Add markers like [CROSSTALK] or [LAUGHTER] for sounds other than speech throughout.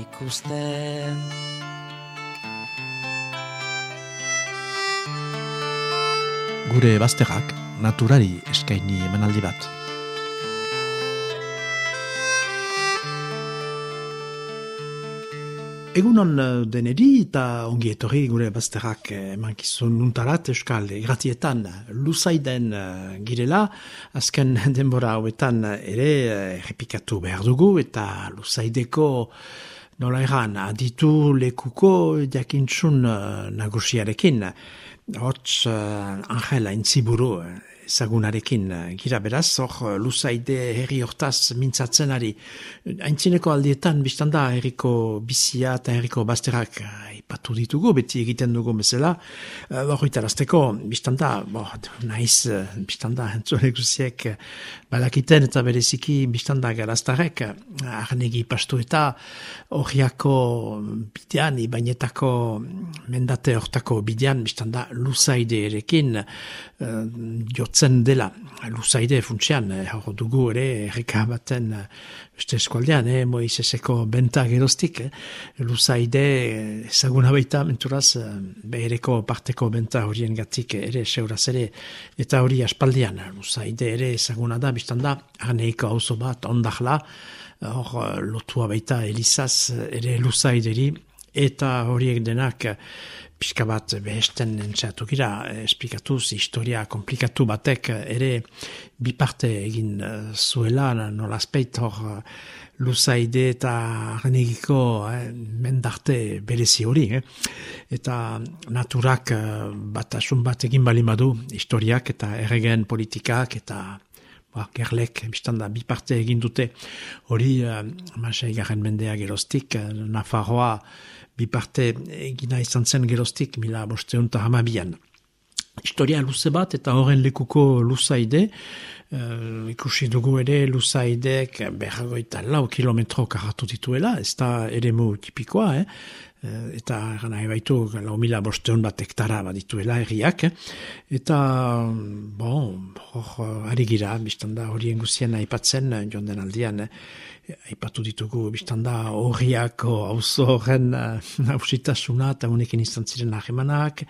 ikusten. Gure bazterrak naturari eskaini emanaldi bat. Egunon eh, deneri eta ongi etorri gure bazterrak emankizun nuntarat euskal gratietan luzaiden uh, girela, azken denbora hauetan ere errepikatu behar dugu eta luzaideko nola egan, aditu lekuko jakintsun uh, nagusiarekin. Hots uh, Angela Intziburu uh, ezagunarekin uh, gira beraz, hor luzaide herri hortaz mintzatzen ari. Aintzineko aldietan, biztanda herriko bizia eta herriko bazterak aipatu ditugu, beti egiten dugu bezala, hor uh, itarazteko, biztanda, bo, naiz, biztanda, entzore guziek, balakiten eta bereziki biztanda garaztarek, arnegi pastu eta horiako bidean, ibainetako mendate hortako bidean, biztanda luzaide erekin, uh, jotzen dela, luzaide funtsian, hor dugu ere, erreka baten, beste eskualdean, eh, Moiseseko benta geroztik, eh, luzaide ezaguna baita, menturaz, behereko parteko benta horien gatik ere, seuraz ere, eta hori aspaldian, luzaide ere ezaguna da, biztanda, arneiko hauzo bat, ondahla, hor lotua baita Elizaz ere luzaideri, eta horiek denak pixka bat behesten entzeatu gira, esplikatuz, historia komplikatu batek ere biparte egin zuela, nolazpeit hor luzaide eta arnegiko eh, mendarte berezi hori. Eh? Eta naturak bat asun bat egin balimadu historiak eta erregen politikak eta ba, gerlek, biztanda, bi parte egin dute hori, uh, masai garen mendea gerostik, uh, Nafarroa bi parte egina izan zen gerostik, mila bosteun eta hamabian. Historia luze bat eta horren lekuko luzaide, uh, ikusi dugu ere luzaideek berragoita lau kilometro karatu dituela, ez da ere mu tipikoa, eh? Eh, eta gana ebaitu lau mila bosteon bat hektara badituela erriak, eta, bon, hor, ari gira, biztanda horien guzien aipatzen, joan den aldian, eh, aipatu ditugu, biztanda horriako hauzo horren hausitasuna, [LAUGHS] eta honekin izan ziren ahemanak,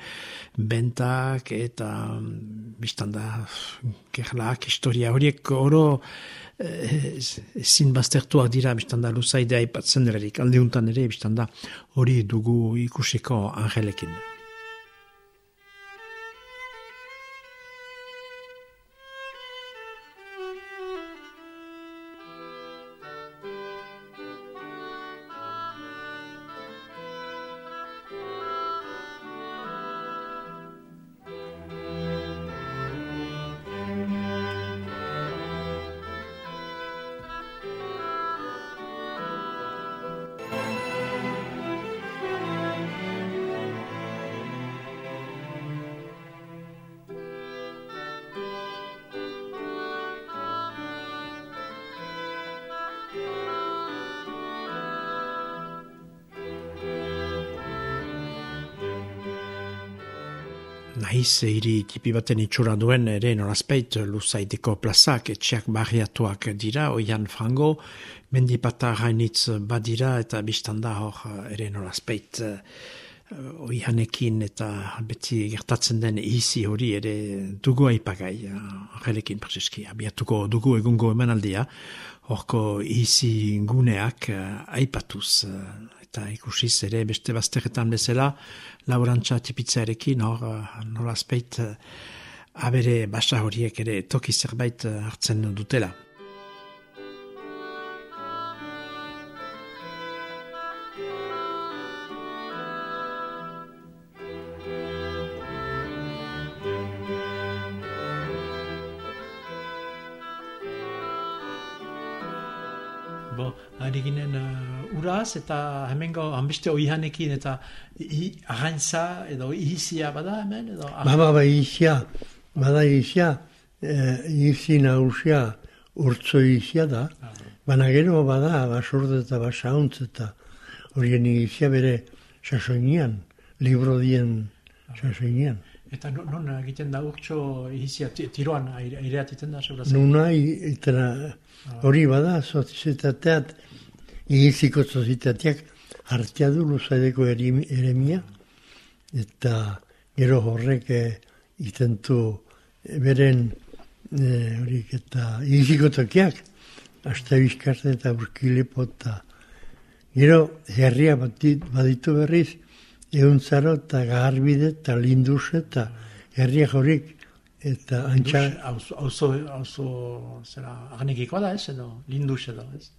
bentak, eta biztanda gerlak, historia horiek oro, ezin baztertuak dira biztanda luzaidea ipatzen ererik, aldeuntan ere biztanda hori dugu ikusiko angelekin. Nahiz hiri tipi baten itxura duen ere norazpeit luzaideko plazak etxeak barriatuak dira, oian frango, mendipata hainitz badira eta biztanda hor ere norazpeit uh, oianekin eta beti gertatzen den izi hori ere dugu aipagai, horrelekin uh, prezeski, abiatuko dugu egungo emanaldia, horko izi guneak uh, aipatuz eta ikusiz ere beste bazteretan bezala laborantza tipitzarekin hor nolazpeit abere basa horiek ere toki zerbait hartzen dutela. Bo, ari ginen uh, uraz eta hemengo hanbeste oihanekin eta i, arraintza edo ihizia bada hemen edo? Ah, Ba, ba, ba, izia, bada izia, e, izi nagusia urtzo izia da, baina gero bada basurde eta basauntz eta horien izia bere sasoinian, libro dien sasoinian. Eta non, egiten da urtso ihizia ti- tiroan aire, aireat egiten da seguraz. Nunai, eta hori bada, sozietateat, igiziko sozietateak hartia du luzaideko erim- eremia, eta gero horrek eh, itentu eh, beren eh, horik eta igiziko tokiak, hasta bizkartzen eta burkilepo eta gero herria baditu berriz, euntzaro eta garbide eta lindus eta herria horik eta antxa, Auzo, auzo, zera, aganekikoa da ez edo, lindus edo, ez?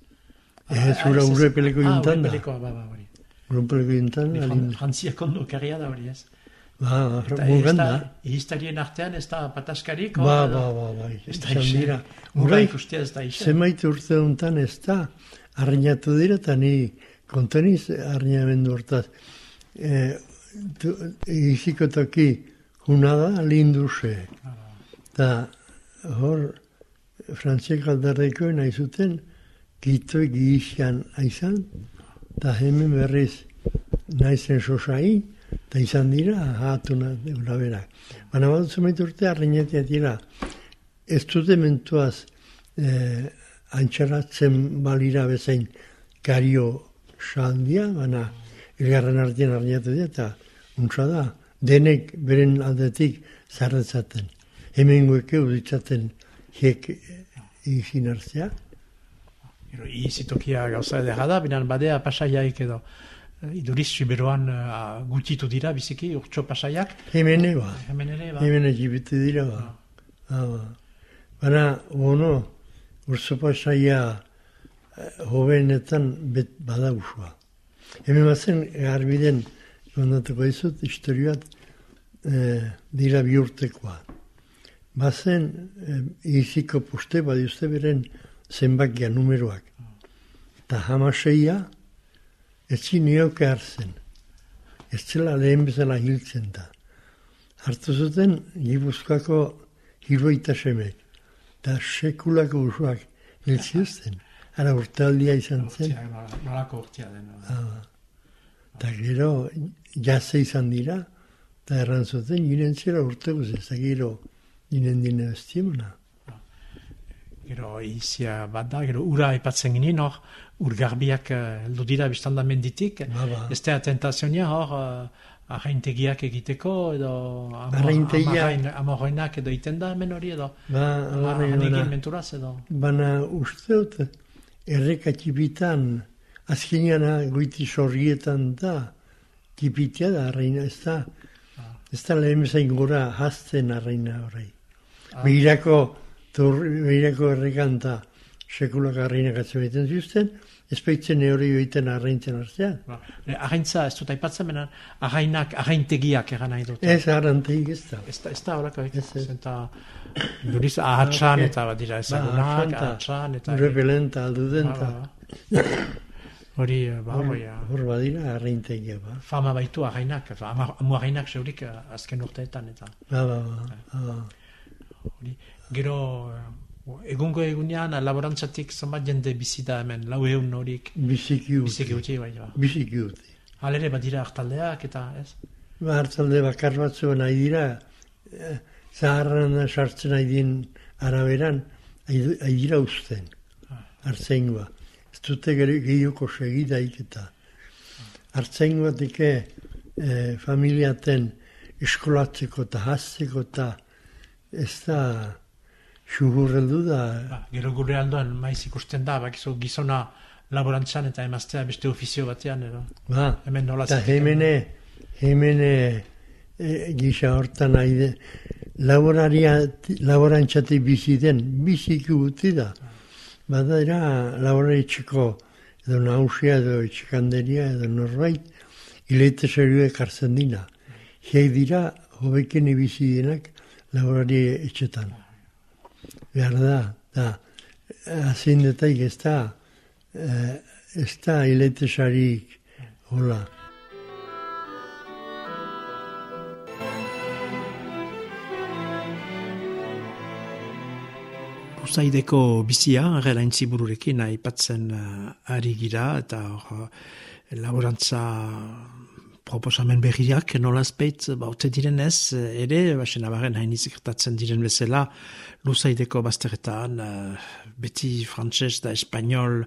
Ez, ura urrepeleko Ah, juntan da. urrepelekoa, ba, ba, hori. Ni alin, Fran- Frantziak ondo karria da hori, ez? ba, Eta mugan da. Ihiztarien artean ez da pataskarik, Ba, ba, ba, ba, Ez da dira. Ura Urai, ikustea ez da ixe. zenbait urte honetan ez da, arrinatu dira, eta ni konteniz arrinamendu hortaz. E, tu, iziko toki juna da, linduse. Eta hor, frantziak aldarreko nahi zuten, kitoi gizian aizan, eta hemen berriz naizen sosai, eta izan dira, hatuna deura berak. Baina bat zenbait urte arrinatu dira, ez dute mentuaz eh, antxaratzen balira bezain kario saldia, baina elgarren artean arginatu dira, eta untsa da, denek beren aldetik zarretzaten. Hemen gueke uditzaten hiek izin hartzea. Gero, ihizitokia gauza edera da, binan badea pasaiaik edo. eh, Iduriz Siberoan uh, gutitu dira biziki, urtso pasaiak. Hemen eba, Hemen ere, ba. hemen egibete dira ba. Ah, ba. Baina, ono, urzopa saia eh, hobenetan bet bada usua. Hemen bazen garbiden, kontatuko izut, historioat eh, dira bi urtekoa. Bazen, eh, iziko poste badiuzte beren zenbakia numeroak. Eta hamaseia, ez zinioke hartzen. Ez zela lehen bezala hiltzen da. Hartu zuten Gipuzkoako hiroita semek. Eta sekulako usuak hil zituzten. Ara urtealdia izan zen. Urtea, nola- nolako urtea den. Ah, Eta gero jaze izan dira, eta erran zuten ginen zera urte guzti, eta gero ginen dine bestimuna. Gero ihizia bat da, gero ura aipatzen ginen hor, urgarbiak eh, heldu dira biztanda menditik. Ba, ba. Ez da tentazionia hor, uh, arraintegiak egiteko edo amo- Arraintegia- amarrain- amorroinak edo iten da hemen hori edo. Ba, bana, menturaz edo. bana uste dut, erreka txipitan, azkenean goiti sorrietan da, txipitia da, arraina, ez da, ez da lehen bezain gora hazten arraina horrei. Ah. Beirako, tur, beirako errekanta sekulak arrainak atzen egiten zuzten, ez baitzen hori joiten arraintzen artean. Ba, e, Arraintza ez dut aipatzen benen, arrainak, arraintegiak egan nahi dut. Ez arranteik ez da. Ez da, ez da horako, Ez, ez. eta duriz ahatsan ok. eta bat dira Ba, ezagunak, janta, ahatsan eta... Repelenta alduden, Ba, ba, ba. [COUGHS] Hori, eh, ba, hor, hori, eh, hor badira arraintegia, ba. fama baitu arrainak, amu arrainak zeurik eh, azken urteetan, eta Ba, ba, ba. ba. hori. Gero, eh, egungo egunean, laborantzatik zenbat jende bizi da hemen, lau egun horik, Biziki biziki uti. utzi, bai, ba. Biziki uti. Halere bat dira hartaldeak, eta ez? Ba, hartzalde bakar batzu nahi dira, eh, zaharran sartzen nahi din araberan, nahi dira usten, hartzaingoa. Ez dute gehioko segidaik eta. Hartzaingoatik eh, familiaten eskolatzeko eta hazteko eta ez da xuhurreldu da. Ba, gero gure aldoan maiz ikusten da, bakizu gizona laborantzan eta emaztea beste ofizio batean, edo. Ba, Hemen nola Eta zaiteken. hemene, hemene e, gisa hortan nahi de, laboraria, laborantzatik bizi den, biziki guti da. Bada era, laborari txiko, edo nausia, edo txikanderia, edo norbait, ileite serioek hartzen dina. Hiek dira, hobeken bizi denak, laborari etxetan. Behar da, da, azin detaik ez da, eh, ez da hiletesarik hola. Usaideko bizia, gela intzibururekin aipatzen uh, ari gira, eta hor, uh, laborantza proposamen berriak nolazpeit baute direnez, ere, basen abaren hain izikertatzen diren bezala, luzaideko bazteretan, uh, beti frantses da espanol,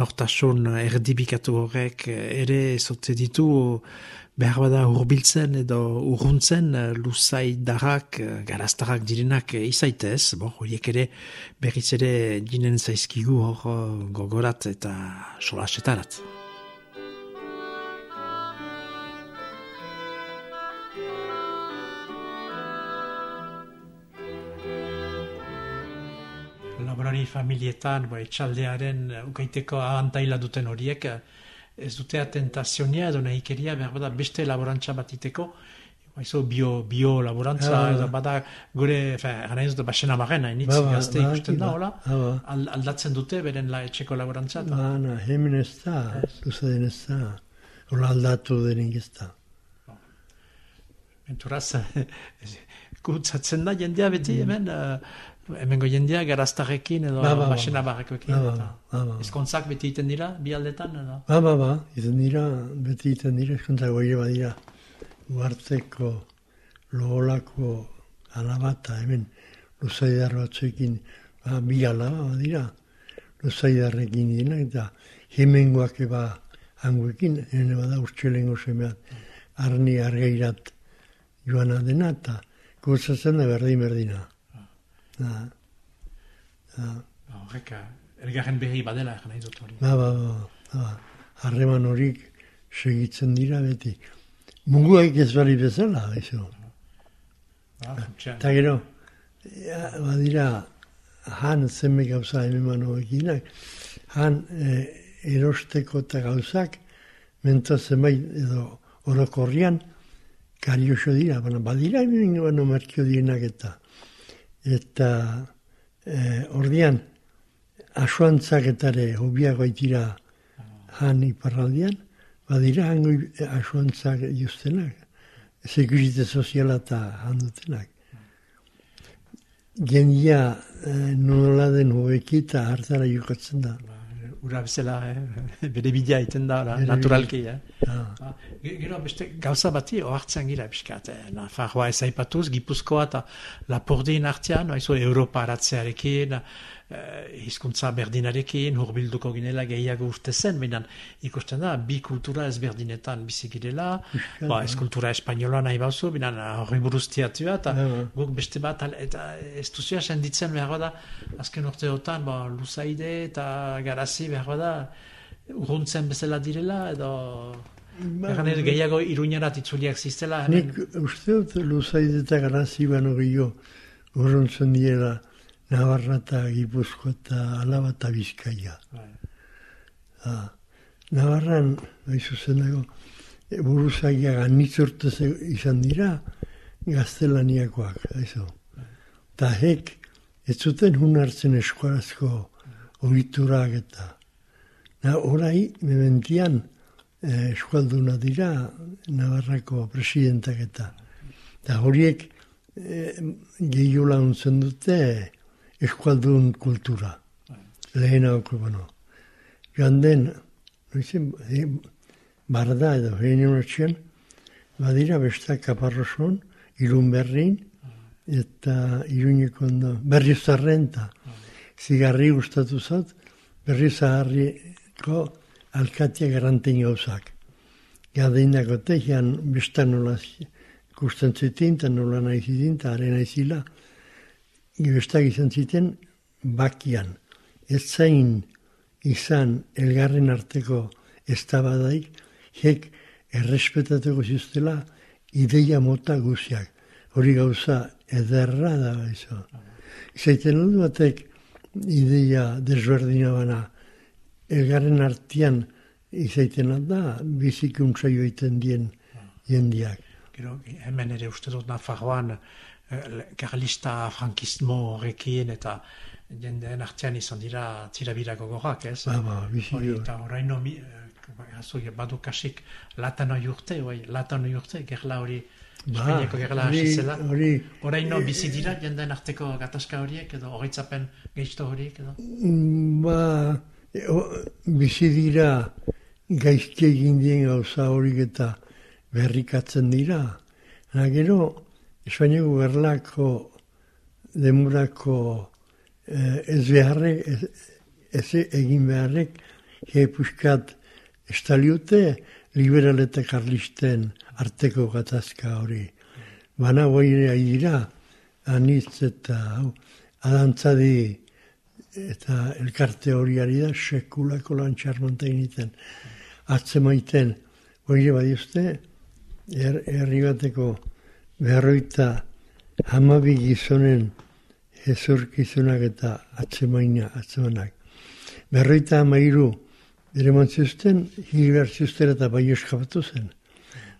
nortasun erdibikatu horrek, ere zote ditu, behar bada urbiltzen edo urruntzen luzai darrak, garaztarrak direnak izaitez, bo, horiek ere berriz ere ginen zaizkigu hor gogorat eta solasetarat. Laborari familietan, bo, etxaldearen ukaiteko ahantaila duten horiek, ez dute atentazionia edo nahikeria behar beste laborantza bat iteko, Baizo bio, bio laborantza, Ah, edo bada gure, fe, gana ez dut basena bagena, initz Ba, ba, gazte ba, ikusten da, ba, hola? ba, ba. Al- aldatzen dute beren la etxeko laborantza, eta Ba, na, hemen ez da, luze den ez da, hola aldatu denik ez da. menturaz, [LAUGHS] kutsatzen da jendea beti hemen, uh, hemengo jendea garaztarrekin edo Mm. Ba, ba, ba. barrekoekin, Ba, ba, ba, ba. ezkontzak beti iten dira, bi aldetan, edo? Ba, ba, ba, izan dira, beti iten dira, eskuntza goire badira, uarteko, loholako alabata, hemen, luzaidar batzuekin, ba, bi alaba badira, luzaidarrekin dira, eta hemengoak eba hanguekin, hemen bada urtselengo semeat, arni argeirat joana dena, eta gutzatzen da berdin berdina. Da, da, Ba, Horrek, uh, elgarren berri badela, gana izot hori. Ba, ba, ba, ba, harreman horik segitzen dira beti. Munguak ez bali bezala, eso. Ba, funtsean. Eta gero, ja, badira, han zenbe gauza hemen hoekinak, han eh, erosteko eta gauzak, menta zenbait edo orokorrian, karioso dira, baina badira hemen bano merkio direnak eta. Eta eh, ordian, asuantzaketare hobiago aitira han iparraldian, badira hango i- asuantzak justenak, sekurite soziala eta handutenak. Gendia eh, nola den hobeki eta hartara jokatzen da. Ba, ura bezala, eh? bere bidea iten da, naturalki, eh? Ah, ge- Gero beste gauza bati ohartzen gira pixkat, eh? Nafarroa ez aipatuz, Gipuzkoa eta Lapordin artean, haizu Europa aratzearekin, eh, hizkuntza berdinarekin, hurbilduko ginela gehiago urte zen, minan ikusten da, bi kultura ezberdinetan bizi girela, ba, ez kultura espainola nahi bauzu, minan horri buruz tiatua, eta guk beste bat, eta ez duzia senditzen behar da, azken urteotan, ba, luzaide eta garazi behar da, urruntzen bezala direla, edo... Ba, Egan ez gehiago iruñerat itzuliak ziztela, Nik uste dut luzaid eta garazi bano gehiago urruntzen diela Navarra eta Gipuzko eta Alaba eta Bizkaia. Bai. Ah, Navarran, nahi zuzen dago, e, buruzagiak anitz urte ze- izan dira gaztelaniakoak, aizu. Ta hek, ez zuten hun hartzen eskuarazko ohiturak eta. Na, orai, mementian, eh, eskualduna dira Navarrako presidentak eta. Eta horiek eh, gehiola untzen dute eskualdun kultura. Lehen hauko, bueno. Joan den, noizen, eh, barda edo hegin honetxean, badira besta kaparroson, irun berrin, eta iruñeko ondo, berri zarrenta. Zigarri gustatu zat, berri zaharriko alkatia garantein gauzak. Gadeindako tegian besta nola ikusten zitin, eta nola nahi zitin, eta are nahi zila, bestak izan ziten bakian. Ez zain izan elgarren arteko eztabadaik, hek errespetatuko ziztela ideia mota guziak. Hori gauza ederra da izo. Izaiten dut batek ideia desberdina bana elgarren artian izaiten da bizikuntza joiten dien jendiak. gero hemen ere uste dut Nafarroan eh, karlista frankismo horrekin eta jendeen artean izan dira tirabirako gorrak, ez? Ba, ba, bizi Hori, eta oraino mi, eh, azu, badu kasik latano urte, bai, latano urte, gerla hori, Espainiako gerla hasi hori, zela. hori, Oraino bizi dira jendeen arteko gatazka horiek edo hogeitzapen gehiago horiek edo. mm, ba, e, bizi dira gaizki egin dien gauza horik eta berrikatzen dira. Na gero, Espainiako gerlako demurako eh, ez beharrek, ez, ez egin beharrek, puskat estaliute liberal eta karlisten arteko gatazka hori. Bana boire dira, anitz eta hau, adantzadi eta elkarte hori ari da sekulako lan txarmonta egiten. Atzemaiten, boire badiozte, her, herri bateko berroita hamabi gizonen hezurkizunak eta atzemaina atzemanak. Berroita hamairu bere mantzuzten, hiri zuzten eta bai eskabatu zen.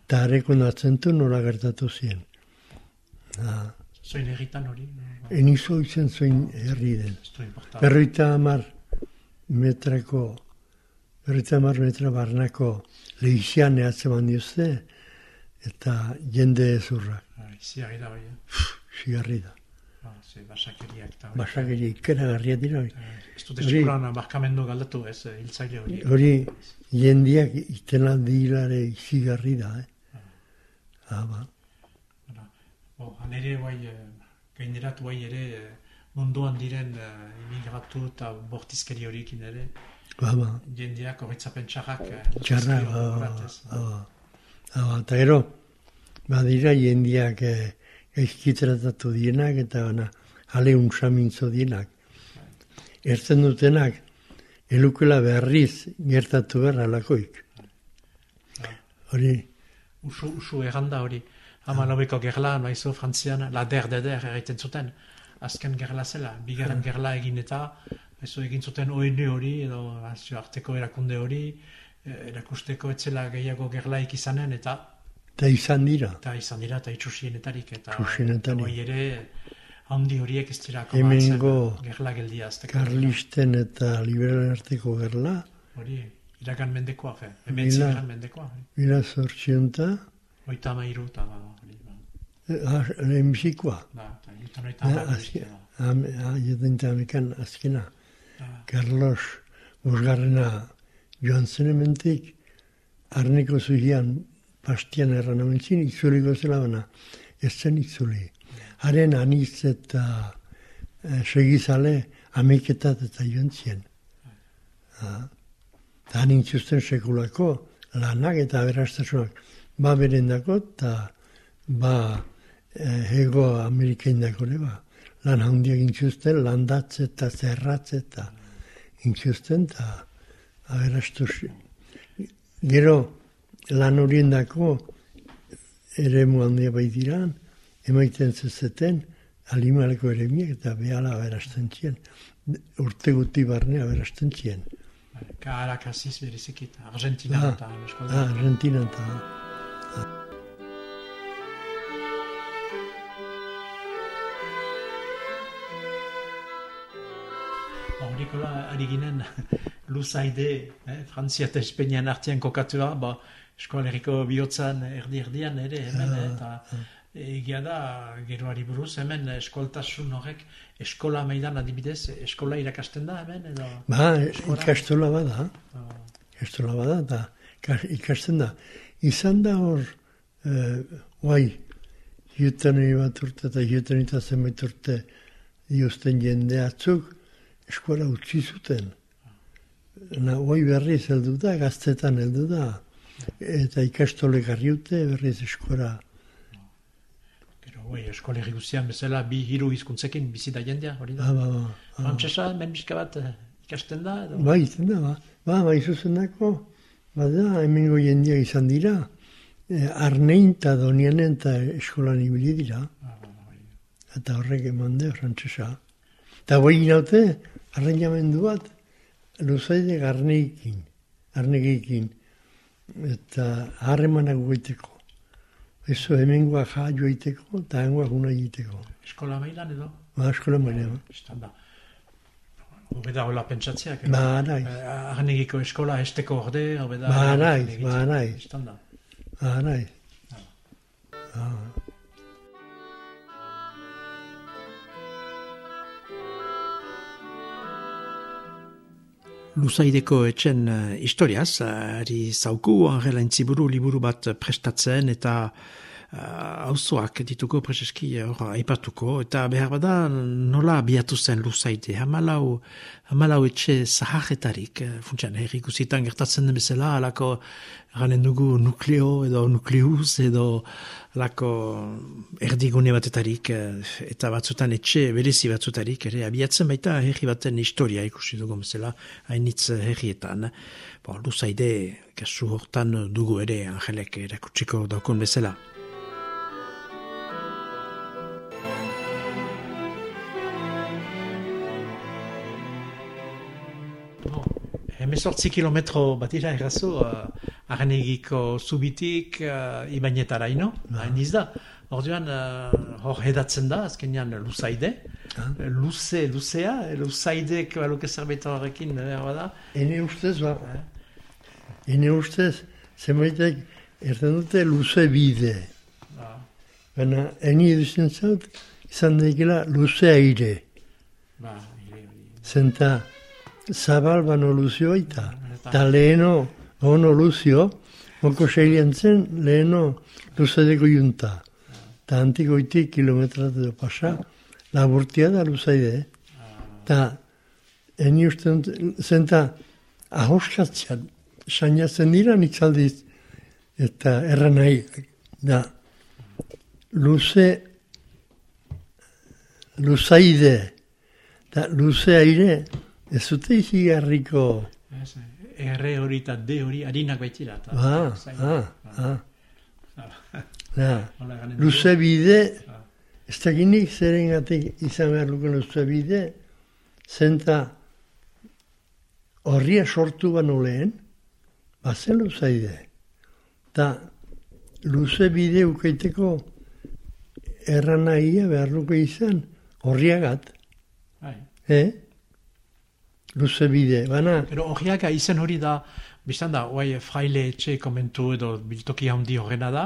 Eta hareko natzentu nola gertatu zien. Ah, Zoin erritan hori. enizo izen zuen herri den. Berroita hamar metrako, berroita hamar metra barnako lehizian ehatzeman diozte, eta jende ezurrak, Iziari da hori. eh? sigarri da. Ze basakeriak eta hori. Basakeri ikeragarria dira hori. Eh, Ez dut Hori- eskuran barkamendu galdatu ez, eh, hiltzaile hori. Hori jendiak itena dilare izigarri da, eh? Ah, ba. Hala. Bo, han ere bai, eh, gainerat bai ere eh, munduan diren imigratu eta bortizkeri horiekin ere, Ba, ba. jendeak horretzapen txarrak eh, Txarra, ba, ba, ba. ba. Eta gero, badira jendiak eh, gaizkitratatu dienak eta bana, ale unsamintzo dienak. Ertzen dutenak, elukela berriz gertatu behar alakoik. Hori, Usu, usu erranda hori. Hama lobeko gerla, maizu, frantzian, la der de der egiten zuten. Azken gerla zela, bigarren gerla egin eta, maizu egin zuten ONU hori, edo nazio arteko erakunde hori, eh, erakusteko etzela gehiago gerlaik izanen, eta eta izan dira. eta izan dira, eta itxusienetarik, eta bai ere, handi horiek ez dira Hemengo gerla geldia azteko. Karlisten eta liberalen arteko gerla, Hori, iragan mendekoa, fe, hemen iragan mendekoa. hori. bila zortzionta, Oita amairu, eta ba, hori, ba, eh, lehenbizikoa. ba, eta oita Ah, am- ah, Jodenta amekan azkena. Ah, Carlos Bosgarrena joan zen hementik, arneko zuhian pastian erran amentzin, itzuliko zela bana, ez zen itzuli. Haren anitz eta eh, segizale ameiketat eta joan zien. Ah, Eta han intzuzten sekulako lanak eta aberastasunak ba berendako eta ba eh, hego Amerikaindako ere ba. Lan handiak intzuzten, landatze eta zerratze eta intzuzten eta aberastu Gero lan horien dako ere handia baitiran, emaiten zezeten, alimaleko eremiak eta behala aberasten zien. Urte guti barne aberasten zien. Kaharak berezikit, Argentina Ah, eta Ah, eskolda. Argentina eta... Ba, Horikola ari ginen luzaide, [LAUGHS] eh, Frantzia eta Espainian artean kokatua, ba, eskoaleriko bihotzan erdi-erdian ere, hemen, eh, eta egia da, geroari buruz, hemen eskoltasun horrek, eskola maidan adibidez, eskola irakasten da hemen, edo... Ba, ikastola bada, Ah, ikastola bada, eta ikas- ikasten da. Izan da hor, eh, guai, juten bat urte eta juten eta zenbait urte diozten jende atzuk, eskola utzi zuten. Na, guai berriz heldu da, gaztetan heldu da. Eta ikastole garriute berriz eskola. Gero, bai, eskolerri guztian bezala, bi hiru hizkuntzekin bizi da jendea, hori da. Ba, ba, ba. Frantsesa, hemen pixka bat eh, ikasten da, edo... Ba, izan da, ba. Ba, ba, izuzendako, bada, hemengo jendeak izan dira. E, arnein eta donianen eta eskolan ibili dira. Eta horrek eman de, frantzesa. Eta boi ginaute, arreinamendu bat, luzaide garneikin, arnegikin, eta harremanak goiteko. Eso hemengoa ja joiteko, eta hengoa guna egiteko. Eskola mailan edo? Ba, eskola maila, ba. Hobeda hola pentsatziak. Ba, naiz. Arnegiko eskola esteko orde, hobeda... Ba, naiz, ba, naiz. Estan da. Ah, naiz. Ah. Luzaideko etxen uh, historiaz, uh, ari zauku, angela intziburu liburu bat prestatzen eta hauzoak dituko prezeski hor aipatuko, eta behar bada nola biatu zen luzaide, hamalau, hamalau etxe zaharretarik, uh, funtsian herri guzitan gertatzen den bezala, alako ganen dugu nukleo edo nukleuz edo alako erdigune batetarik uh, eta batzutan etxe berezi batzutarik, ere abiatzen baita herri baten historia ikusi dugu bezala, hainitz herrietan. Bon, luzaide, kasu hortan dugu ere angelek erakutsiko daukon bezala. Hemezortzi kilometro batira errazu, uh, arnegiko zubitik uh, ibainetara ino, hain da. Orduan, uh, hor hedatzen da, azkenean luzaide. Ah. Luze, luzea, luzaidek baluke zerbait horrekin, bada. Ene ustez, ba. Eh? Ene ustez, zemaitek erten dute luze bide. Ah. Baina, eni eduzen zaut, izan daikela luze aire. Ba, Zenta, zabal bano luzio eta. Leheno, ono luzio, moko seilean zen, leheno luzadeko junta. Eta antikoitik kilometratu edo pasa, laburtia da luzaide. Eta, eni uste zenta, ahoskatzea, sainatzen dira nitzaldiz, eta erran nahi, da, luze, luzaide, eta luze aire, Ez zute izi garriko... Erre hori eta de hori harinak baitira. Ah, ah, ah. ah. Luze bide, ez da ginik zeren gatik izan behar luken luze bide, zenta horria sortu bano lehen, bazen luze bide. Ta luze bide ukaiteko erran nahia behar luke izan horriagat. Bai. Eh? Luze bide, baina... Pero horiak izen hori da, biztan da, oai fraile etxe komentu edo biltoki handi horrena da,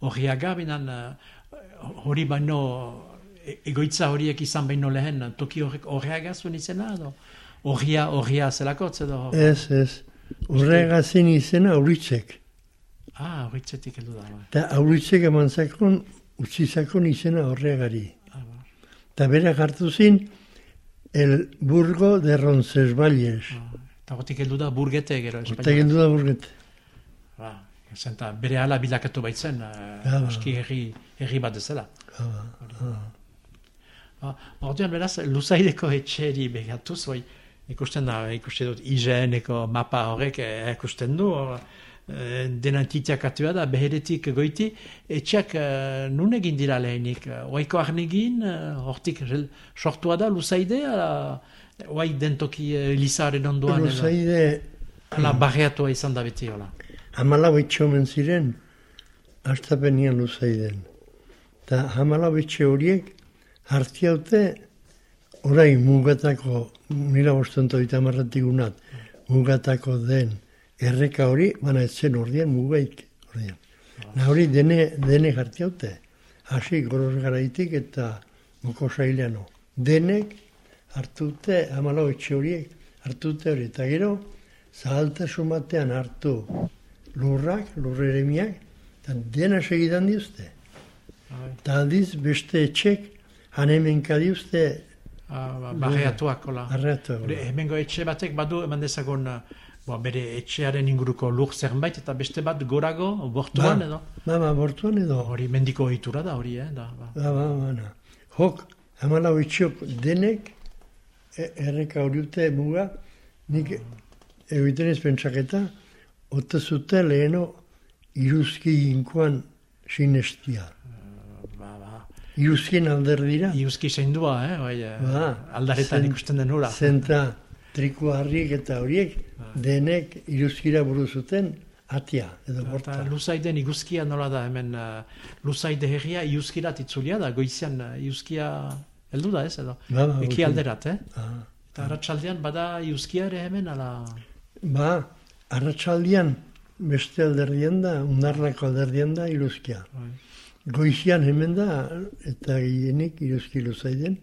horiaga, binan hori baino, e, egoitza horiek izan baino lehen, toki horreaga zuen izena, edo? Horria, horria zelakotz edo? Ez, ez. Horreaga zen izena auritzek. Ah, auritzetik edo da. Eta auritzek eman zakon, utzizakon izena horreagari. Ah, ba. Eta bere hartu zin, el burgo de Roncesvalles. Ah, eta gotik heldu da burgete gero. Eta heldu da burgete. Ba, zenta, bere ala bilakatu baitzen, uh, oski herri, herri bat dezela. Ba, orduan beraz, luzaideko etxeri begatu zoi, ikusten da, ikusten dut, izeneko mapa horrek eh, ikusten du, Eh, dena titiak atua da, beheretik goiti, etxak uh, nun egin dira lehenik? Oaiko arnegin, uh, hortik sortua da, luzaide, ala, oaik dentoki uh, Elizaren ondoan? Luzaide... Ala, barreatua izan da beti, hola. Hamala betxe omen ziren, astapenian luzaiden. Ta hamala betxe horiek, harti haute, orai mugatako, mila bostentu eta marratik unat, mugatako den, erreka hori, baina ez zen ordean mugaik. Ordean. Na hori dene, dene jarti haute. Hasi goroz garaitik eta moko saileano. Denek hartute, amalau etxe horiek, hartute hori. Eta gero, zahaltasun batean hartu lurrak, lurreremiak, eta dena segidan diuzte. Eta aldiz beste etxek, hanemenka diuzte, Ah, ba, barreatuak, hola. Barreatuak, hola. Hemengo etxe batek badu eman dezagon Ba, bere etxearen inguruko lur zerbait eta beste bat gorago, bortuan ba, edo? Ba, ba, bortuan edo. Hori mendiko ohitura da hori, eh? Da, ba, ba, ba, ba na. Hok, hamala oitxiok denek, e, erreka hori dute muga, nik egiten ez pentsaketa, ote zute leheno iruzki inkoan sinestia. Ba, ba. Iruzkien alder dira. Iruzki zeindua, eh? Bai, eh, ba, aldaretan ikusten den hula. Zenta, triko harriek eta horiek. Denek iruzkira buru zuten atia edo borta. luzaiden iguzkia nola da hemen uh, luzaide herria iruzkira titzulia da goizian uh, iruzkia heldu da ez edo ba, ba, eki alderat, eh? Ah. Eta arratsaldean bada iuzkia ere hemen, ala... Ba, arratsaldian beste alderdian da, undarrako alderdian da, iruzkia. Bai. Goizian hemen da, eta gehienik iruzki luzaiden,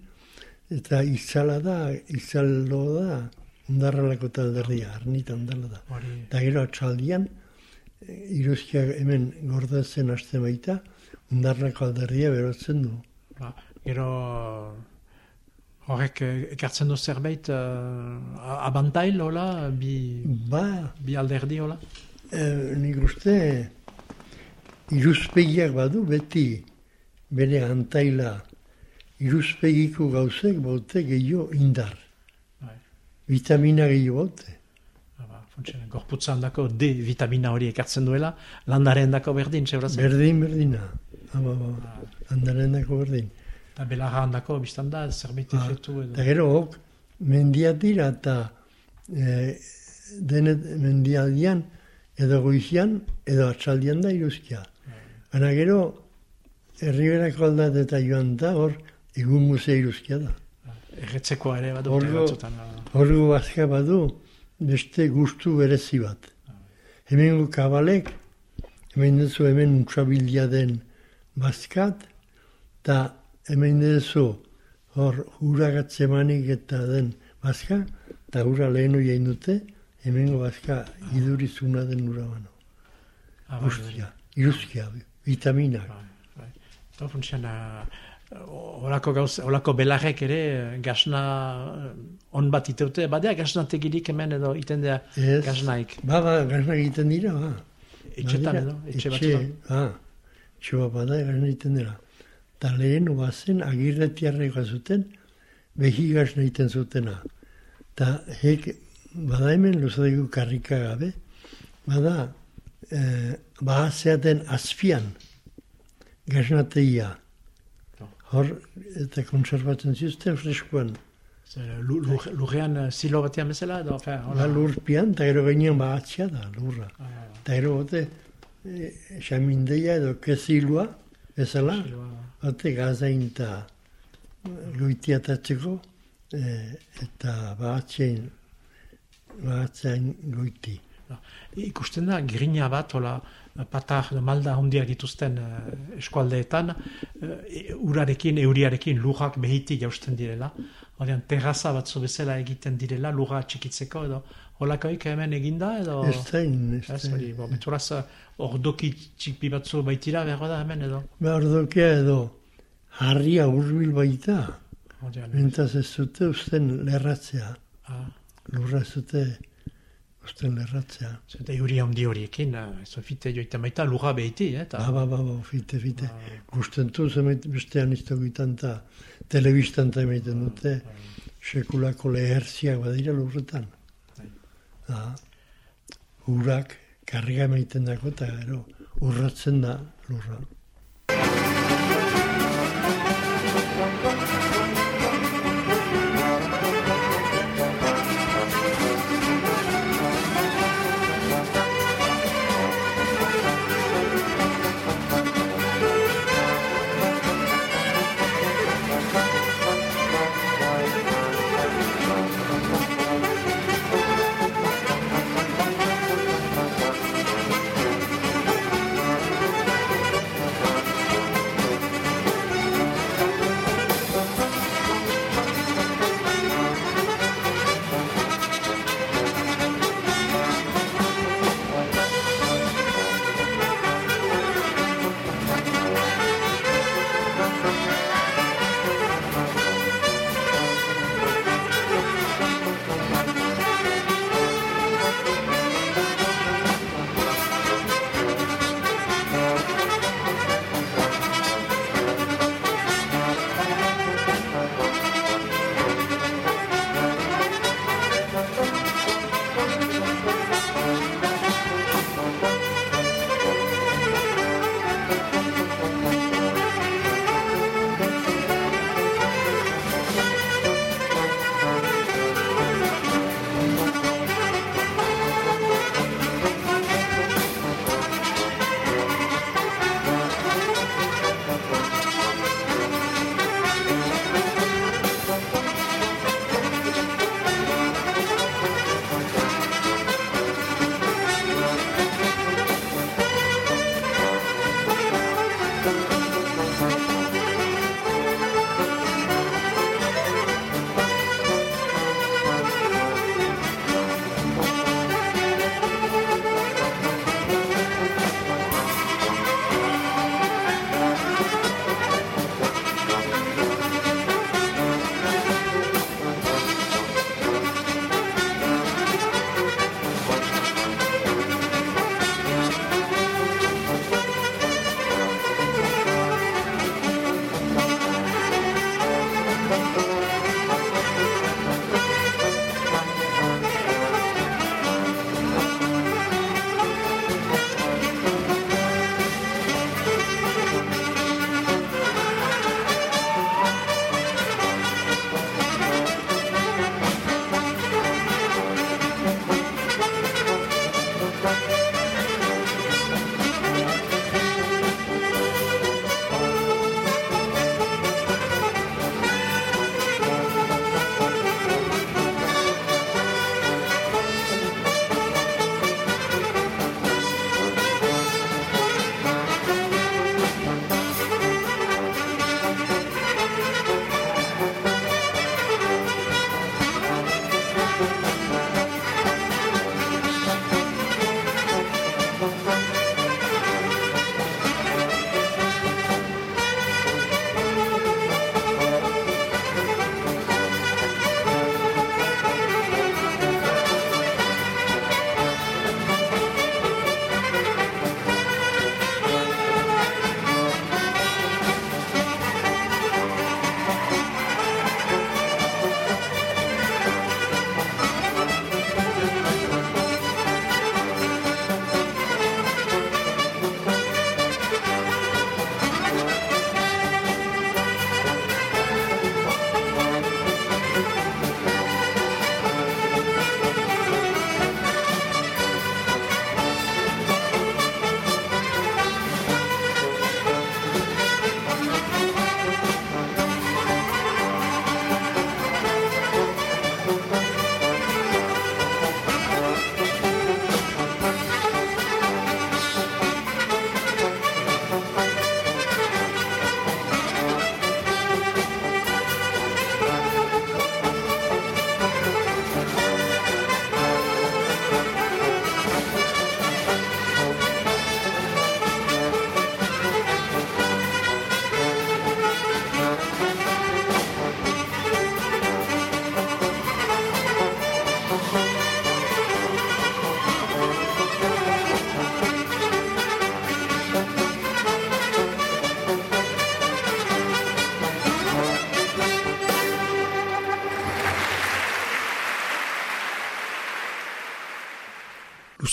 eta itzala da, itzalo da, undarralako talderdia, arnita undala da. Eta gero atxaldian, eh, iruzkia hemen gordatzen haste baita, undarrako alderdia berotzen du. ba, gero... Horrek ekartzen du zerbait, uh, abantail, hola, bi, Ba, bi alderdi, hola? eh, nik uste, iruzpegiak badu beti bere antaila iruzpegiko gauzek baute gehiago indar. Vitamina gehiago baute. Ah, Ba, funtsiona, gorputzan dako D vitamina hori ekartzen duela, landaren dako berdin, sebrazen. Berdin, berdina. Aba, ba, handaren dako berdin. Eta belarra handako, biztan da, zerbait Ah, efektu edo. Eta gero hok, mendiat dira eta e, denet mendialdian edo goizian edo atxaldian da iruzkia. Baina gero, herriberako aldat eta joan da hor, egun muze iruzkia da. Erretzekoa ere badu Orgo- batzutan. ah. Horgo bazka badu, beste gustu berezi bat. Hemengo kabalek, hemen duzu hemen untxabilia den bazkat, eta hemen duzu hor huragatzemanik eta den bazka, eta hura lehenu jain dute, hemengo bazka idurizuna den ura bano. Ah, bai, Guztia, iruzkia, vitaminak. bai, bai. Eta funtsiona, Olako, gauz, olako belarrek ere gasna eh, on bat iteute, badea gasna tegirik hemen edo iten dea Ez, gasnaik. ba, ba, gaznak egiten dira, ba. Etxetan edo, etxe etxe, batzutan. Ah, etxe bat bada egan egiten dira. Eta lehen bazen agirretiarrekoa zuten, behi gazna egiten zutena. Eta hek, bada hemen luzadegu karrika gabe, bada, eh, bahazeaten azpian, gaznateia. Hor, eta konservatzen zizten freskoan. Lurrean eh, silo batean bezala edo, fe, Ba, lurpian, eta gero gainean bahatzea da, lurra. Ah, Eta gero bote, e, xamindeia edo kezilua, bezala, bote gazain eta goitiatatzeko, e, eta bahatzein, bahatzein goiti. Ikusten da, grina bat, hola, patar, malda handiak dituzten eh, eskualdeetan, eh, urarekin, euriarekin lurrak behiti jausten direla. Horrean, terraza batzu bezala egiten direla, lurra txikitzeko edo, holakoik hemen eginda edo... Ez zain, ez zain. bo, beturaz, ordoki txipi batzu baitira behar da hemen edo. Ba, ordokia edo, harria urbil baita, mentaz ez zute usten lerratzea, ah, lurra zute usten lerratzea. Eta euri handi horiekin, eh, ez ofite joita baita lurra behiti, eh, eta... Ba, ba, ba, ba, fite, fite. Ah, Gustentu zemait bestean iztogitan eta telebistan eta emaiten dute sekulako leherziak badira lurretan. Bai. Da, urak karriga emaiten dako eta gero urratzen da lurra.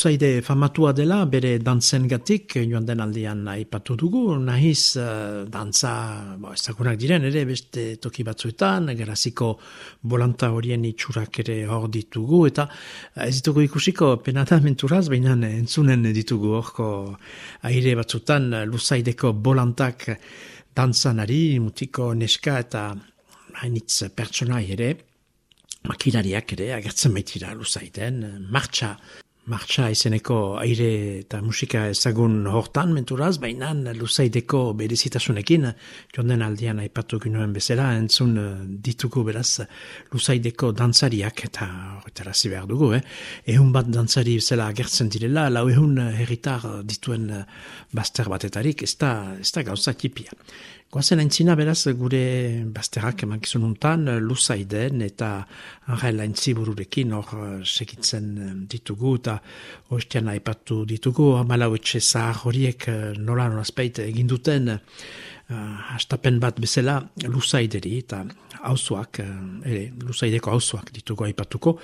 Luzaide famatua dela, bere dantzen gatik, joan den aldean aipatu dugu, nahiz uh, dantza, bo, ezagunak diren, ere beste toki batzuetan, geraziko bolanta horien itxurak ere hor ditugu, eta ez ditugu ikusiko penatamenturaz, baina entzunen ditugu horko aire batzutan luzaideko bolantak dantzanari, mutiko neska eta hainitz pertsonai ere, makilariak ere agertzen baitira luzaiten, martxa, martxa izeneko aire eta musika ezagun hortan menturaz, baina luzaideko berezitasunekin, jonden aldian aipatu ginoen bezala, entzun eh, ditugu beraz luzaideko dantzariak eta horretarazi behar dugu, eh? ehun bat dantzari bezala agertzen direla, lau ehun herritar dituen eh, baster batetarik, ez da, ez da gauza tipia. Goazen entzina beraz gure bazterrak emankizun untan, luzaiden eta angel entzi bururekin hor eh, segitzen eh, ditugu eta hostian aipatu ditugu, amalau etxe zahar horiek eh, nola nolazpeit eginduten uh, astapen bat bezala luzaideri eta hauzuak, uh, ere, luzaideko hauzuak ditugu aipatuko,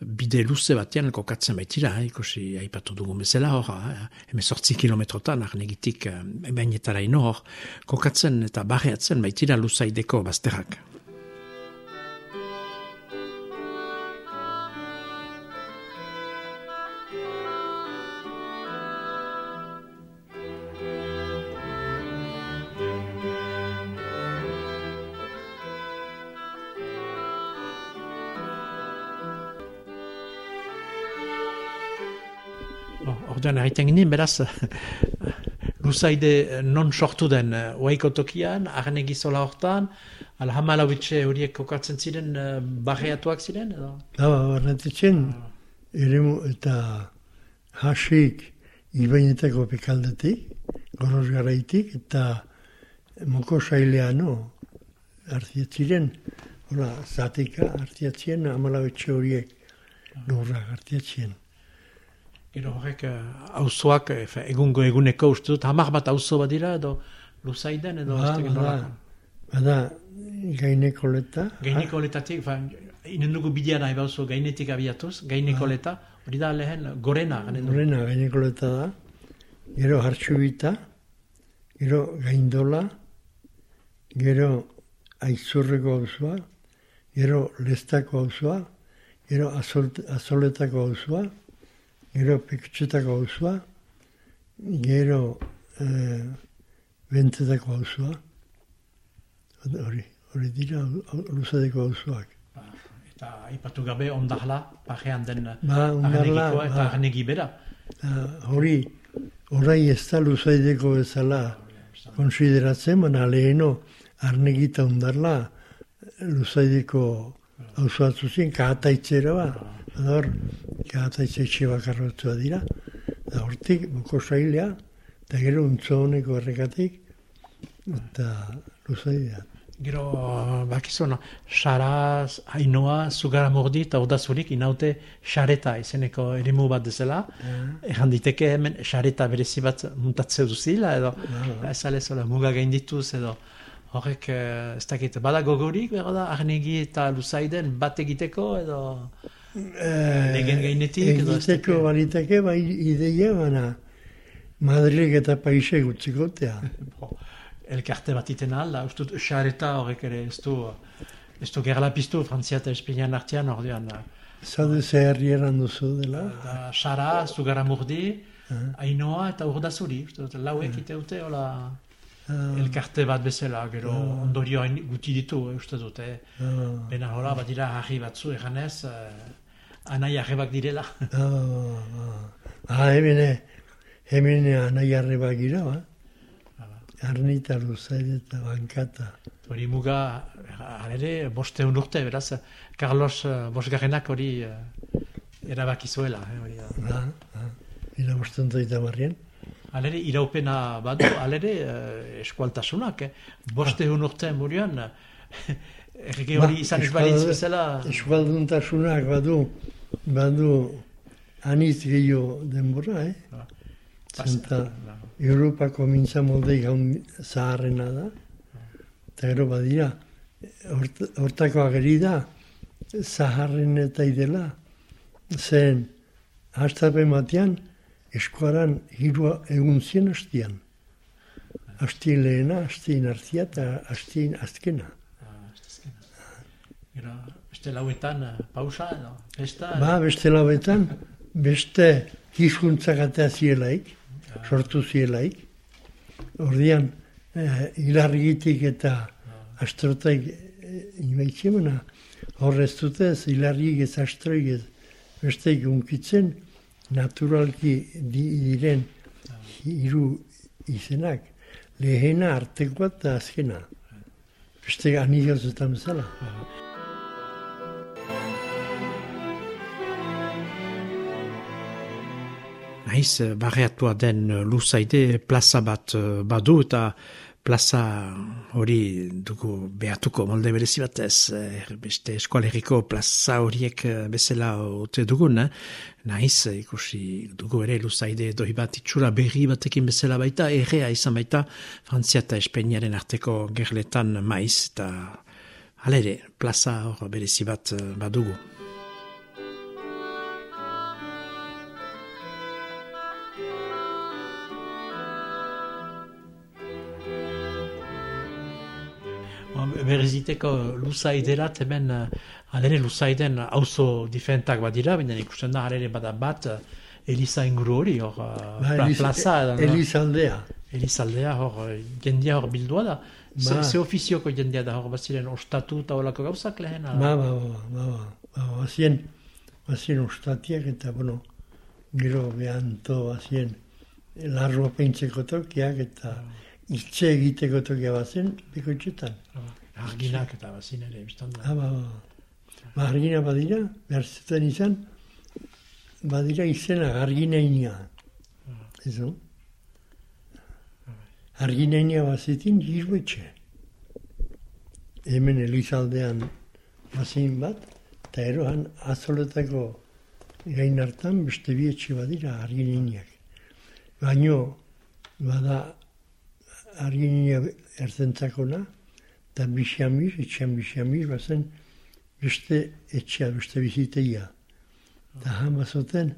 bide luze batean kokatzen baitira, eh, ikusi aipatu dugu bezala hor, eh, hemen sortzi kilometrotan, arnegitik uh, bainetara ino hor, kokatzen eta barreatzen baitira luzaideko bazterrak. Orduan egiten ginen, beraz, [LAUGHS] luzaide non sortu den oaiko tokian, arne gizola hortan, ala hamala horiek kokatzen ziren, uh, barreatuak ziren, edo? Da, barreatzen, eremu eta hasik ibainetako pekaldetik, goroz garaitik, eta moko saileano hartiatziren, hola, zatika hartiatzien, hamala horiek lurra hartiatzien. Gero horrek hauzoak, uh, egungo eguneko uste dut, hamar bat hauzo bat dira edo luzaiden edo ba, bada, bada, gaineko leta. Gaineko letatik, fa, inen dugu bidea nahi bauzo gainetik abiatuz, gaineko ba. leta, hori da lehen gorena. Gorena, gaineko leta da. Gero hartxubita, gero gaindola, gero aizurreko hauzua, gero lestako hauzua, gero azoletako hauzua, gero pekutsetako hauzua, gero e, bentetako hauzua, hori, hori dira luzadeko hauzuak. Ba, eta ipatu gabe ondahla, pajean den ba, ondahla, eta ba. arnegi bera. hori, orai ez da luzaideko ezala konsideratzen, baina leheno arnegita ondarla luzaideko hauzuatzu zien, kahataitzera ba. Ador, gata etxe bakarrotua dira, da hortik, buko sailea, eta gero untzo honeko errekatik, eta luzaidea. Gero, bakizona, xaraz, hainoa, zugara mordi, eta odazurik, inaute xareta izeneko erimu bat dezela, uh diteke hemen xareta berezi bat muntatzeu duzila, edo, uh ez -huh. muga gain dituz, edo, horrek, eh, ez dakit, bada gogorik, bera da, arnegi eta luzaiden bat egiteko, edo... Eh, Legen gainetik? Egiteko baliteke, bai ideia, baina Madrilek eta paise gutziko, [LAUGHS] Elkarte bat iten alda, uste dut, xareta horrek ere, ez du, ez du gerla piztu, Frantzia eta Espinian artean, ordean. Zade zer eran duzu dela? Xara, uh, zugara murdi, uh eta urdazuri, uste dut, lauek uh ite hola... Elkarte bat bezala, gero uh, ondorio guti ditu, uste dut, eh? Uh, Bena hola, bat dira, harri batzu, eganez, anai arrebak direla. Ah, hemen, hemen anai arrebak gira, ba? Arnita luzaide eta bankata. Hori muga, alere, boste urte, beraz, Carlos uh, Bosgarrenak hori uh, erabakizuela. Eh, hori, uh. ah, ah. Ira boste unzaita barrien. Alere, iraupena badu, [COUGHS] alere, uh, eskualtasunak, eh? boste ah. urte murian, errege hori ba, izan esbalitz bezala. Eskualduntasunak badu, badu anitz gehiago denbora, eh? Ba. Zenta, ba. Europako mintza molde gaun zaharrena da. Eta gero badira, hortako ageri da, zaharren eta idela, zen hastapen batean, eskuaran hirua egun zien hastian. Hastien lehena, hastien hartzia eta hastien azkena. Gero, beste lauetan eh, pausa edo, festa. edo? Ba, beste lauetan, beste hizkuntzak atea zielaik, sortu zielaik. Ordian, eh, hilargitik eta astrotaik eh, imaitxemena, horrez dutez, hilargik ez astroik ez besteik unkitzen, naturalki di- diren hiru izenak, lehena artekoa eta azkena. Beste aniozetan bezala. Naiz, eh, barreatua den eh, luzaide plaza bat eh, badu eta plaza hori dugu behatuko molde berezi batez, eh, beste eskualeriko plaza horiek eh, bezala ote dugun, eh? naiz, ikusi dugu ere luzaide doi bat itxura berri batekin bezala baita, errea izan baita Frantzia eta Espainiaren arteko gerletan maiz, eta halere, plaza hor berezi bat badugu. Bereziteko luzaiderat hemen uh, alene luzaiden auzo diferentak badira, baina ikusten da alene bada bat uh, Eliza inguru hori, hor, uh, Ba, Eliz- plaza? Elizaldea. Elizaldea, hor, jendia hor bildua da. Ba. ze ofizioko jendia da, hor, baziren ostatu eta olako gauzak lehen. Ba, ba, ba, ba, ba, ba, bazien, bazien ostatiak eta, bueno, gero behanto bazien larroa peintzeko tokiak eta itxe egiteko tokia bazen, biko itxetan. Arginak eta bazin ere, biztan da. Ba, ba, ba. Ba, argina badira, behar zuten izan, badira izena argineinia. Ez no? Argineinia bazitin jirruetxe. Hemen Elizaldean bazin bat, eta eroan azoletako gain hartan beste bi etxe badira argineiniak. Baino, bada argineinia erzentzakona, eta bixamiz, etxean bixamiz, bazen beste etxea, beste biziteia. Eta han bazoten,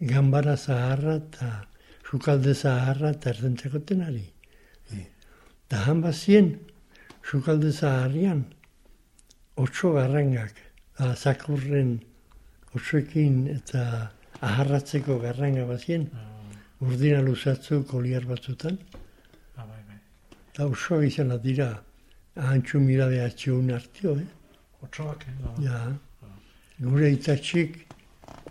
gambara zaharra eta sukalde zaharra eta erdentzako tenari. Eta han bazien, sukalde zaharrian, otso garrangak, da, zakurren otsoekin eta aharratzeko garranga bazien, urdina luzatzu koliar batzutan, Ba, bai, bai. eta oso izan dira, ahantxu mila behatziun artio, eh? Otsoak, eh? Ja, gure itzatxik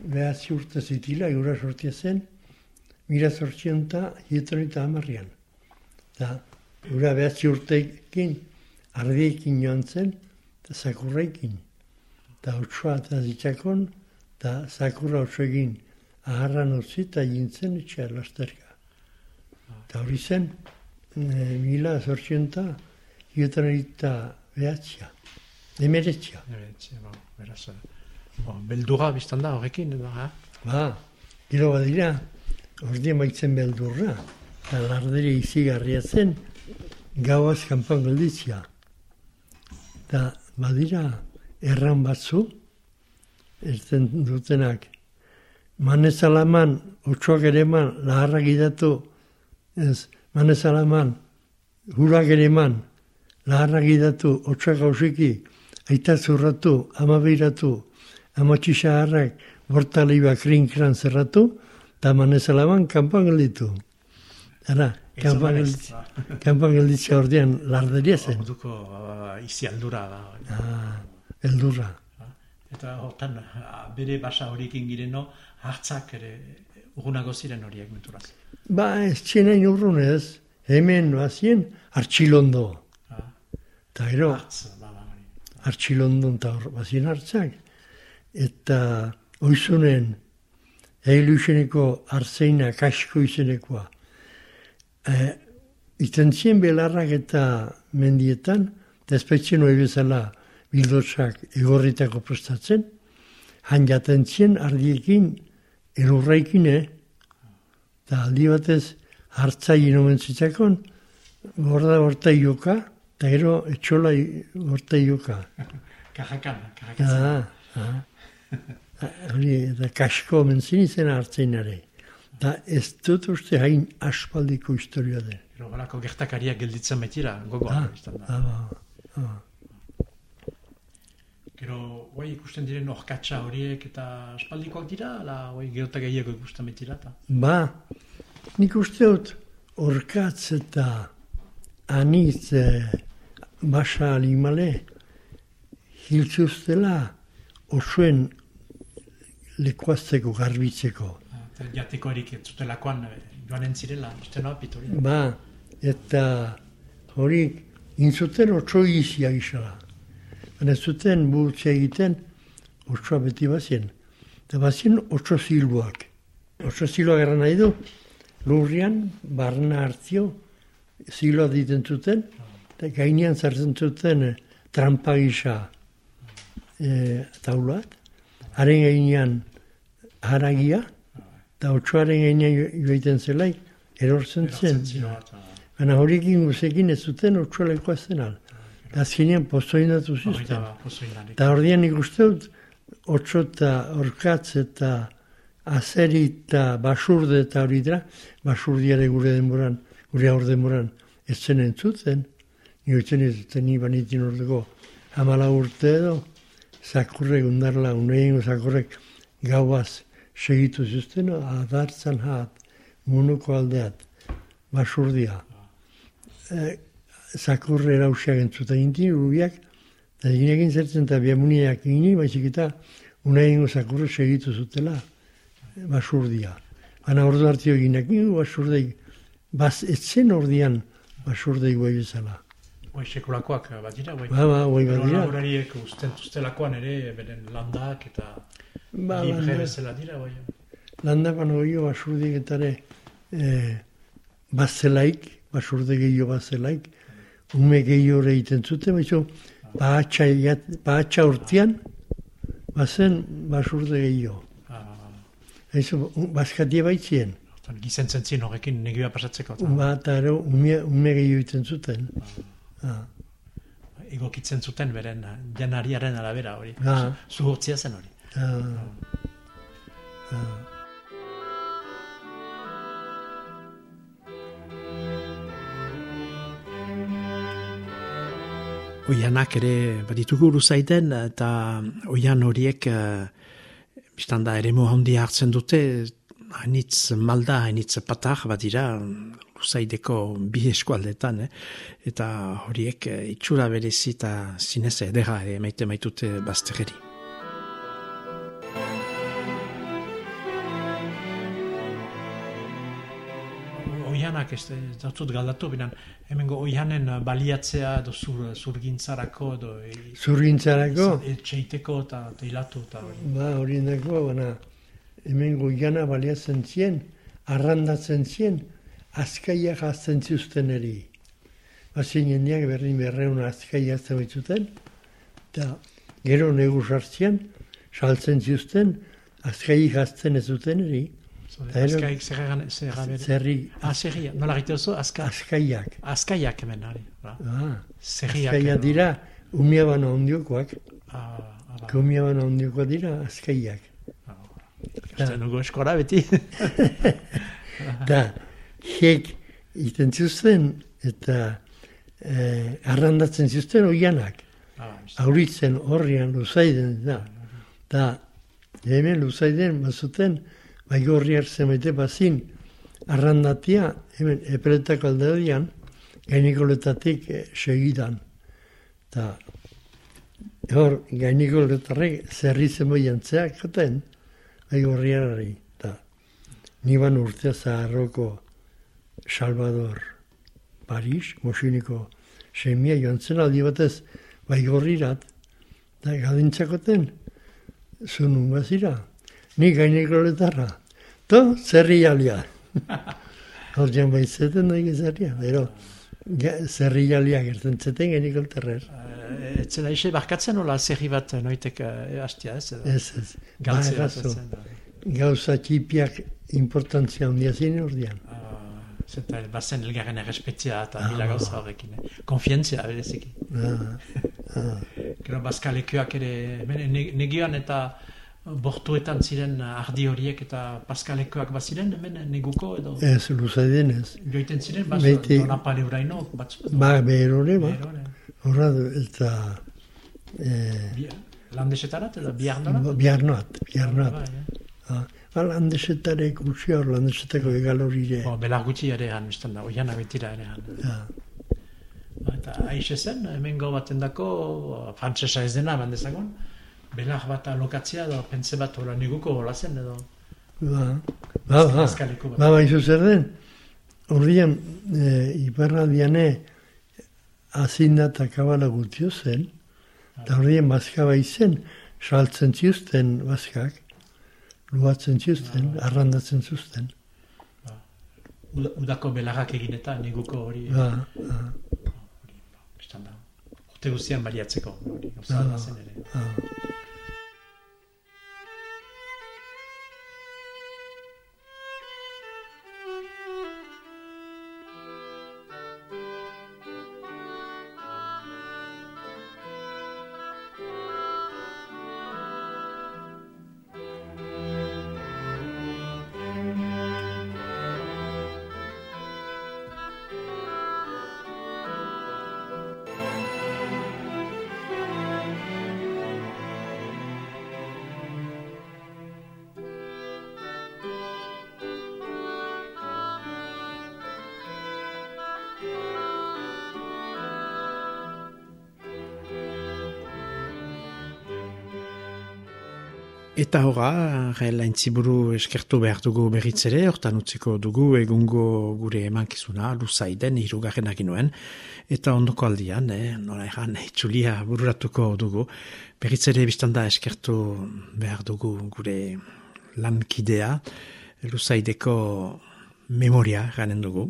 behatzi urte zitila, gura sortia zen, mila zortzion eta hieton eta hamarrian. Eta gura behatzi urteekin, ardiekin joan zen, eta zakurrekin. Eta otsoa eta zitzakon, eta zakurra otsoekin aharran utzi eta jintzen etxea lasterka. Eta hori zen, e, mila zortzion eta eta behatzia. Emeretzia. Etxe, ba, beraz. Bo, beldura biztan da horrekin, edo, ha? Ba, gero badira, ordien baitzen beldurra, eta larderi izigarria zen, gauaz kanpan gelditzia. Eta badira, erran batzu, erten dutenak, manez alaman, otsoak ere eman, laharrak idatu, ez, manez alaman, hurak ere eman, laharrak idatu, otsoak hausiki, aita zurratu, ama behiratu, ama txisaharrak, bortaliba krinkran zerratu, eta manez alaman, kanpan gelditu. Ara, kanpan ba. kanpan gelditzea ordean larderia zen. Orduko uh, izi aldura da. Ah, eldurra. Eta hortan, bere basa horiekin gireno, hartzak ere urgunago ziren horiek menturaz. Ba, ez txenain urrunez, hemen bazien, artxilondo. Eta gero, ba, ba, artxilondon eta hor bazien hartzak. Eta oizunen, eilu izeneko arzeina kasko izenekoa. E, iten zien belarrak eta mendietan, eta espetxen hori bezala bildotsak egorritako prestatzen, han jaten zien ardiekin, elurraikin, eh? Eta aldi batez, hartza inomen zitzakon, gorda gorta ioka, eta gero etxola i- gorta ioka. [LAUGHS] Kajakan, kajakan. Ah, ah. [LAUGHS] hori, eta kasko mentzin izan hartzen ere. Da ez dut uste hain aspaldiko historia den. Gero, balako gertakariak gelditzen betira, gogoa. Ah, da. ah. Gero, guai ikusten diren orkatsa horiek eta aspaldikoak dira, ala guai gerota gehiago ikusten betira, eta. Ba, nik uste dut orkatz eta anitz eh, basa alimale hiltzuztela osoen lekuazteko, garbitzeko. Eta jateko erik ez eh, joan entzirela, uste noa pitori. Ba, eta hori intzuten otso izia isala. Baina zuten burutzea egiten otsoa beti bazien. Eta bazien otso ziluak. Otso ziluak erran nahi du, lurrian, barna hartzio, ziloa diten zuten, eta gainean zartzen zuten eh, trampa gisa eh, taulat, haren gainean haragia, eta otsoaren gainean jo- joiten zelaik, erortzen zen. Baina horiekin guzekin ez zuten otsoa lekoazten al. Eta azkenean pozoinatu zuzten. Eta ordean ikuste dut, otso eta orkatz eta azeri eta basurde eta hori dira, basurdiare gure denboran, gure aur denboran, ez zen entzuten, nioitzen ez zuten ni banitin ordeko hamala urte edo, zakurrek undarla, unein zakurrek gauaz segitu zuzten, adartzan hat, munuko aldeat, basurdia. E, zakurre erausiak entzuten intin, urubiak, eta eginekin zertzen eta biamuniak egini, baizik eta unein zakurre segitu zutela, basurdia. Baina ordu hartio eginekin, basurdei, baz, etzen ordian basurdei guai bezala. Guai sekulakoak eh, bat dira, guai. Ba, ba, guai Gero bat dira. laborariek usten tuztelakoan ere, beren landak eta Ba, libre bezala dira, guai. landakan oio basurdik eta ere e, bazelaik, basurde gehiago bazelaik, ume gehiago ere egiten zuten, baizu, bahatxa, bahatxa urtean, bazen basurde gehiago. Ah, Baizu, bazkatia baitzien, gizentzen zin horrekin negioa pasatzeko. ba, eta ere ume, ume gehiago egiten zuten. Ah, egokitzen zuten beren eh, janariaren arabera hori. Ah. Zuhurtzia zen hori. ah, ah. Oianak ere baditugu zaiten eta oian horiek uh, biztan da eremu handi hartzen dute hainitz malda, hainitz patar badira luzaideko bi eskualdetan, eh? eta horiek eh, itxura berezi eta zinez edera ere maite maitute bazterreri. Oianak ez, ez dautut galdatu, binan hemengo oianen eh, baliatzea edo zur, zurgintzarako edo e, Zurgintzarako, etxeiteko eta teilatu eta hori. ba, hori dako, baina hemen goiana baliatzen zien, arrandatzen zien, azkaiak azten ziuzten eri. Bazin jendeak berdin berreun azkai azten baitzuten, eta gero negu sartzean, saltzen ziuzten, azkaiak azten ez zuten eri, Eta Azkaik zerran, zerra bere. zerri Ah, zerria, nola egite oso, azka, azkaiak. azkaiak hemen, hori. Ba. Ah, Zerriak. azkaiak edo. dira, umia bana ondiokoak, Ah, ah, ba. umia bana ondiokoak dira azkaiak. Ikasten dugu eskora beti. [LAUGHS] [LAUGHS] Da, hiek iten zuzten eta eh, arrandatzen zuzten oianak. Ah, ez- Auritzen horrian luzaiden da. Da, hemen luzaiden bazuten, bai gorri hartzen maite bazin, arrandatia, hemen epeletako alderian, gainikoletatik eh, segidan. Da, hor, gainikoletarrek zerri zenboi antzeak jaten, bai gorri harari. Da, niban urtea zaharroko Salvador Paris, mosiniko semia joan zen aldi batez, bai gorrirat, da galdintzakoten, zunun bazira, ni gaineko letarra, to zerri jalia. [LAUGHS] Hor jan baitzeten nahi zerria, bero, zerri jalia gertzen zeten gaineko letarrer. Eh, Ez zela ise barkatzen nola zerri bat eh, noitek eh, hastia ez? Ez, ez, Galtze ba, da. gauza txipiak importantzia handia zine ordian. Ah, Zenta, bazen elgarren errespetzia eta Ah. mila gauza horrekin. eh. Konfientzia, bereziki. Ah, ah, Gero bazkalekioak ere, hemen ne- negioan eta bortuetan ziren ardi horiek eta paskalekoak baziren, hemen neguko edo Ez, luzaiden ez. joiten ziren, bas, Beti- donapale uraino, batzu, Ba, berore, ba. Berore. Horra, eta... Eh, Bi- landesetarat edo biharnarat? biarnoat, biarnoat. Bai, eh. Ah, ba, landesetarek gutxi hor, landesetako egal horire. Bo, belar gutxi ere han, biztan da, oian abetira ere han. Ja. Ba, Eta aixe zen, hemen baten dako, frantzesa ez dena, eman dezagon, belar bat alokatzea edo pentsa bat hola neguko hola zen edo. Ba, ba, ba, Azkaliko bat. ba, ba, izo zer den, horrian, e, iparraldiane, azinda eta kabala gutio zen, eta horrien bazka izen, saltzen ziuzten bazkak, luatzen ziuzten, arrandatzen zuzten. Uda- Udako belarrak egin eta neguko hori, Ba, ba, biztan da. Urte guztian baliatzeko, hori, gauza Ah. bat zen ere. ba. Eta horra, Rael Aintziburu eskertu behar dugu berriz ere, hortan utziko dugu egungo gure emankizuna, luzaiden, hirugarren aginuen, eta ondoko aldian, eh, nola erran, itxulia bururatuko dugu, berriz ere biztanda eskertu behar dugu gure lankidea, luzaideko memoria ganen dugu,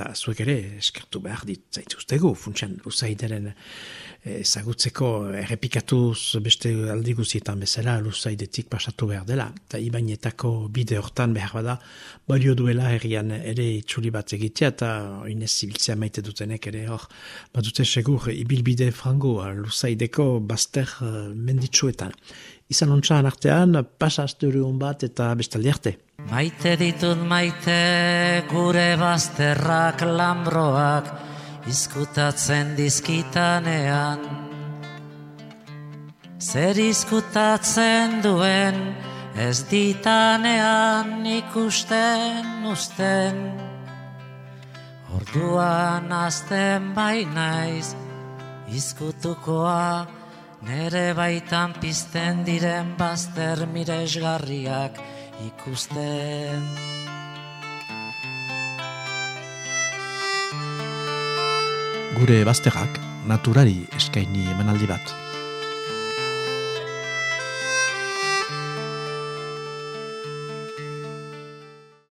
eta zuek ere eskertu behar dit zaituztegu, funtsan luzaideren ezagutzeko errepikatuz beste aldi guzietan bezala luzaidetik pasatu behar dela. Eta ibainetako bide hortan behar bada balio duela herrian ere itxuli bat egitea eta oinez zibiltzea maite dutenek ere hor badute segur ibilbide frango luzaideko bazter eh, menditsuetan. Izan ontsan artean, pasazte hori hon bat eta bestaldi arte. Maite ditut maite gure bazterrak lambroak izkutatzen dizkitanean. Zer izkutatzen duen ez ditanean ikusten usten. Orduan azten bai naiz izkutukoa nere baitan pizten diren bazter miresgarriak ikusten. Gure bazterrak naturari eskaini emanaldi bat.